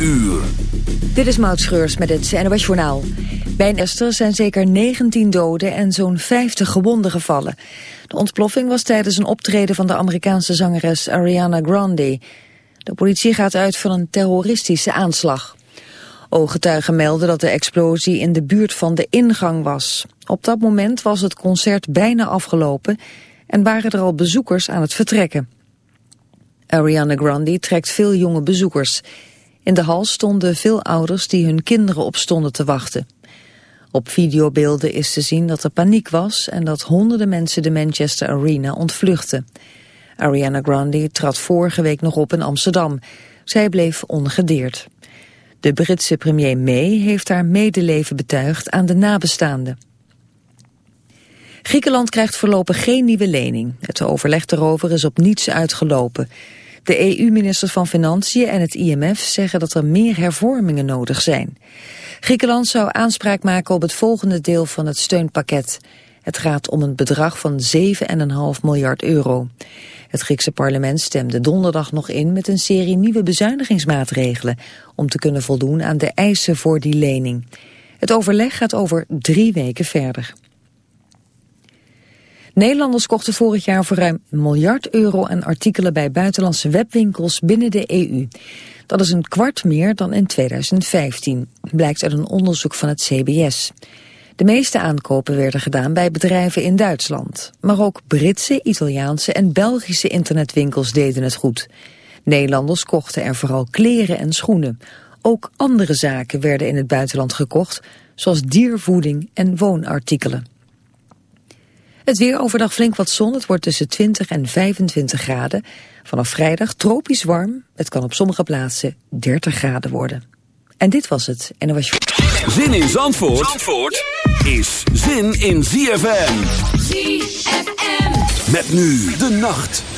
uur. Dit is Maud Schreurs met het NOS Journaal. Bij een Esther zijn zeker 19 doden en zo'n 50 gewonden gevallen. De ontploffing was tijdens een optreden van de Amerikaanse zangeres Ariana Grande. De politie gaat uit van een terroristische aanslag. Ooggetuigen melden dat de explosie in de buurt van de ingang was. Op dat moment was het concert bijna afgelopen en waren er al bezoekers aan het vertrekken. Ariana Grande trekt veel jonge bezoekers. In de hal stonden veel ouders die hun kinderen op stonden te wachten. Op videobeelden is te zien dat er paniek was en dat honderden mensen de Manchester Arena ontvluchten. Ariana Grande trad vorige week nog op in Amsterdam. Zij bleef ongedeerd. De Britse premier May heeft haar medeleven betuigd aan de nabestaanden. Griekenland krijgt voorlopig geen nieuwe lening. Het overleg erover is op niets uitgelopen. De EU-ministers van Financiën en het IMF zeggen dat er meer hervormingen nodig zijn. Griekenland zou aanspraak maken op het volgende deel van het steunpakket. Het gaat om een bedrag van 7,5 miljard euro. Het Griekse parlement stemde donderdag nog in met een serie nieuwe bezuinigingsmaatregelen... om te kunnen voldoen aan de eisen voor die lening. Het overleg gaat over drie weken verder. Nederlanders kochten vorig jaar voor ruim een miljard euro aan artikelen bij buitenlandse webwinkels binnen de EU. Dat is een kwart meer dan in 2015, blijkt uit een onderzoek van het CBS. De meeste aankopen werden gedaan bij bedrijven in Duitsland. Maar ook Britse, Italiaanse en Belgische internetwinkels deden het goed. Nederlanders kochten er vooral kleren en schoenen. Ook andere zaken werden in het buitenland gekocht, zoals diervoeding en woonartikelen. Het weer overdag flink wat zon. Het wordt tussen 20 en 25 graden. Vanaf vrijdag tropisch warm. Het kan op sommige plaatsen 30 graden worden. En dit was het. En was Zin in Zandvoort, Zandvoort is zin in ZFM. ZFM. Met nu de nacht.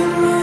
Always stuck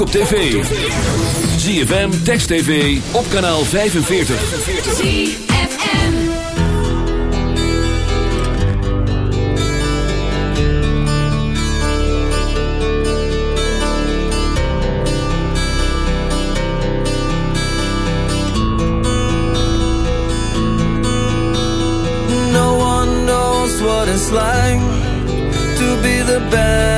ook op tv. ZFM, Text TV, op kanaal 45. ZFM. No one knows what it's like to be the bad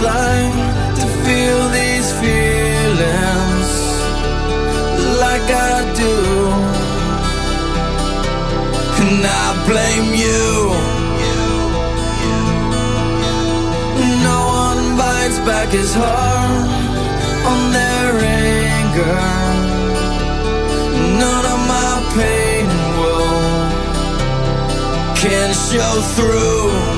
It's to feel these feelings like I do. And I blame you. No one bites back his heart on their anger. None of my pain will can show through.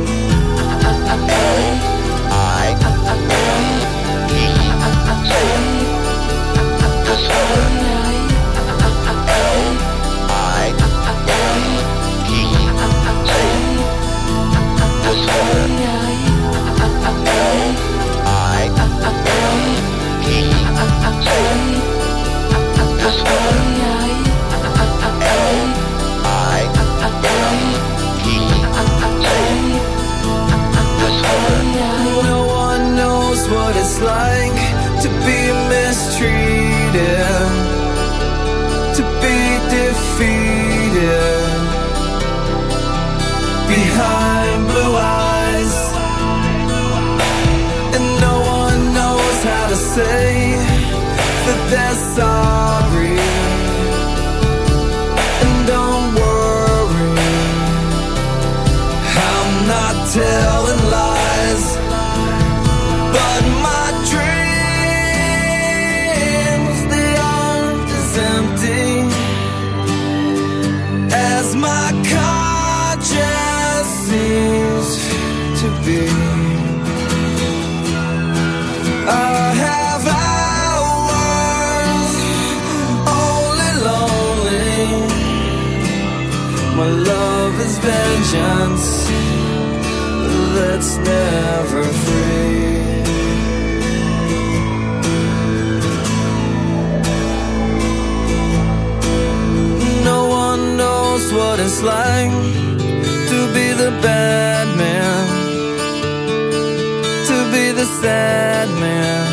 Sad man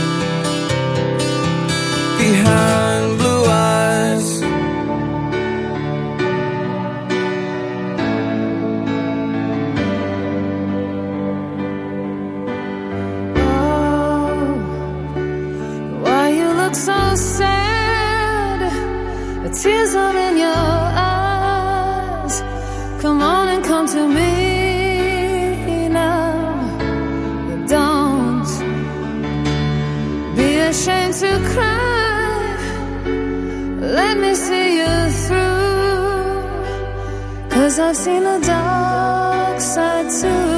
behind blue eyes. Oh, Why you look so sad? The tears are I've seen the dark side too.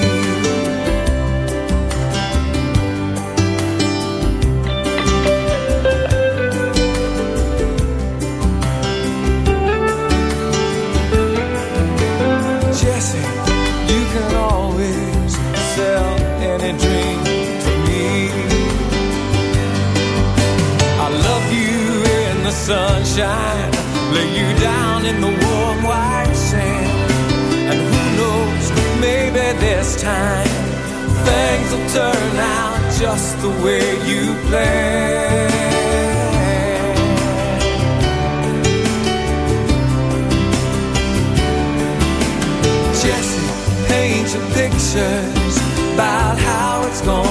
Sunshine, lay you down in the warm white sand. And who knows, maybe this time things will turn out just the way you planned. Jesse, paint your pictures about how it's gonna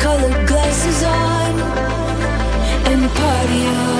Rose-colored glasses on and party on.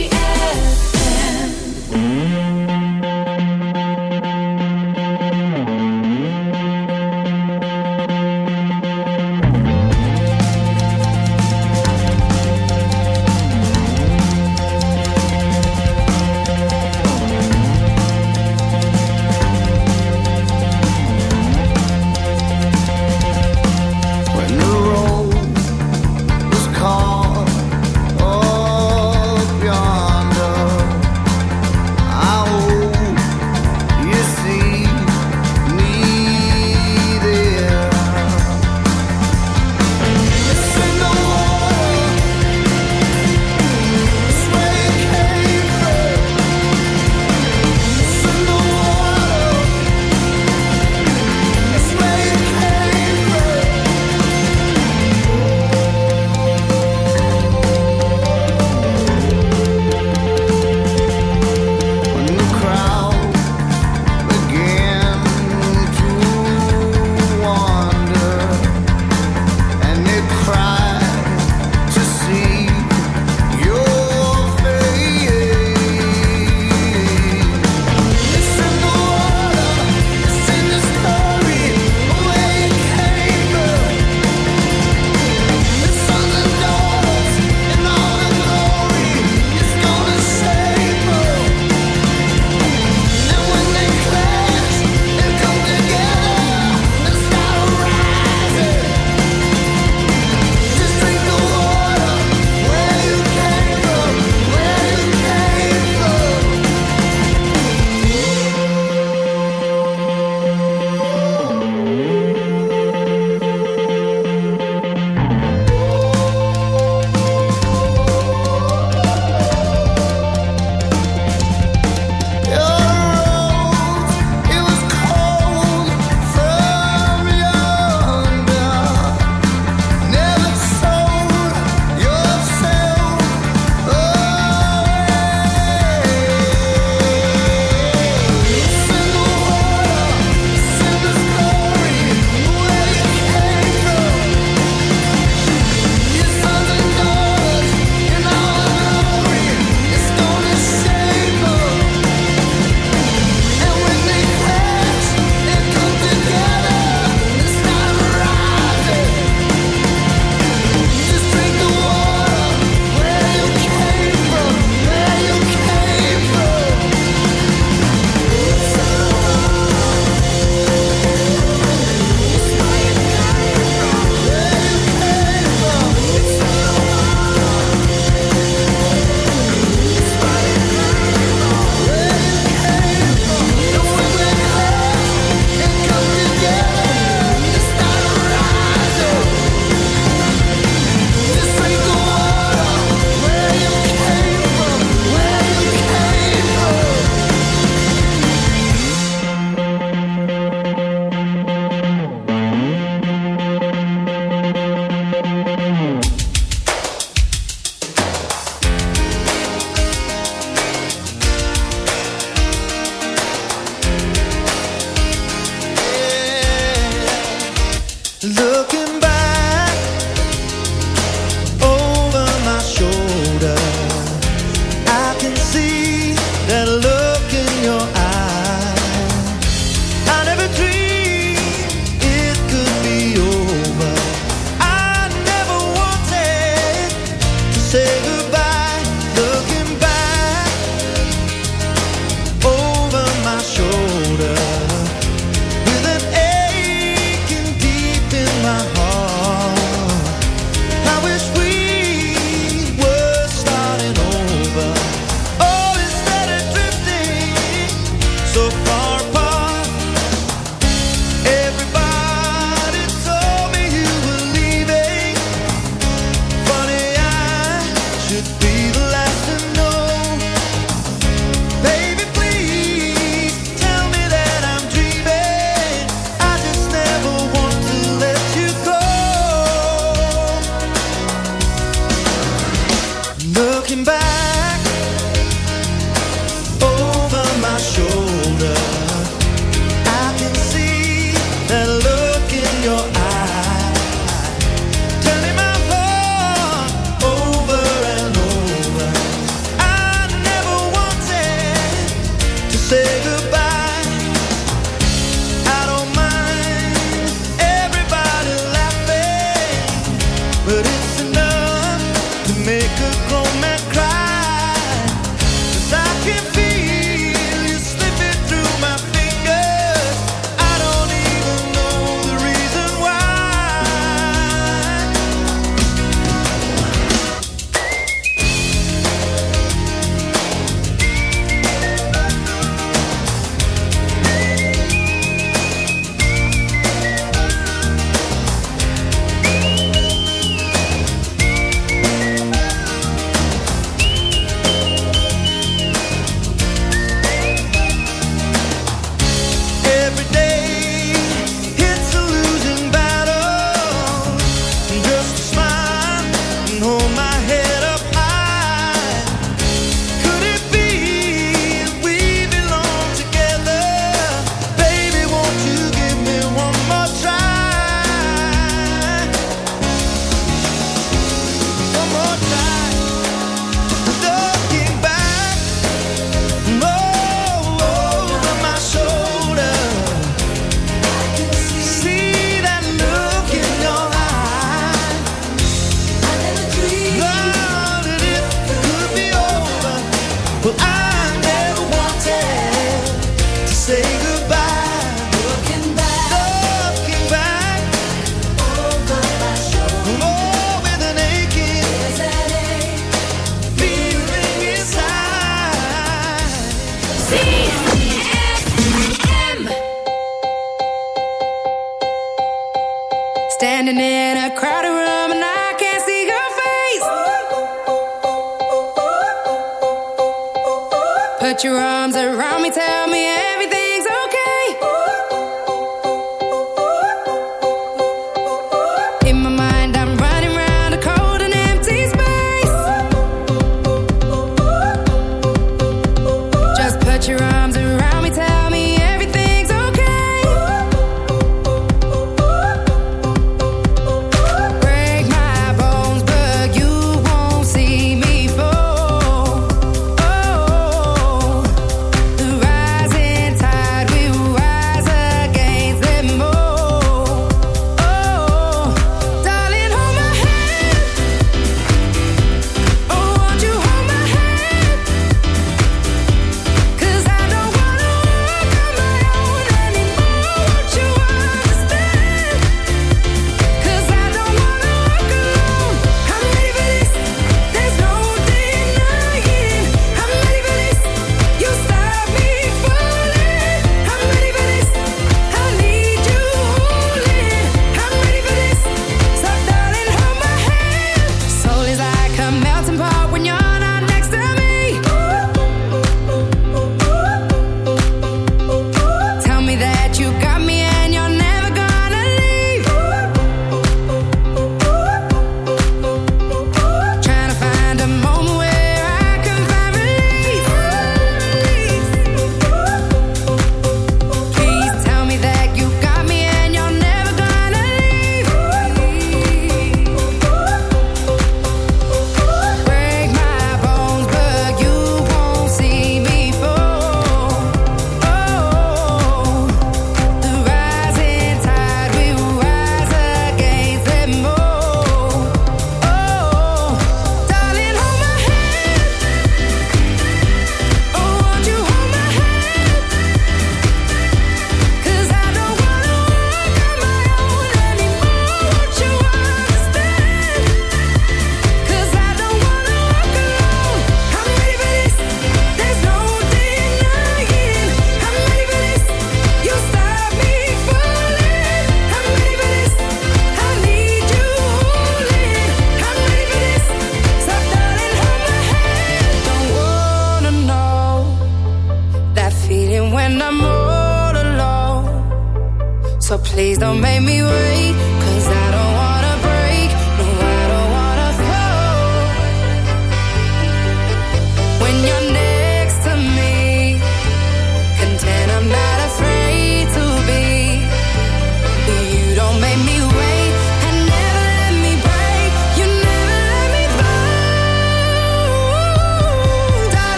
so far.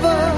Never,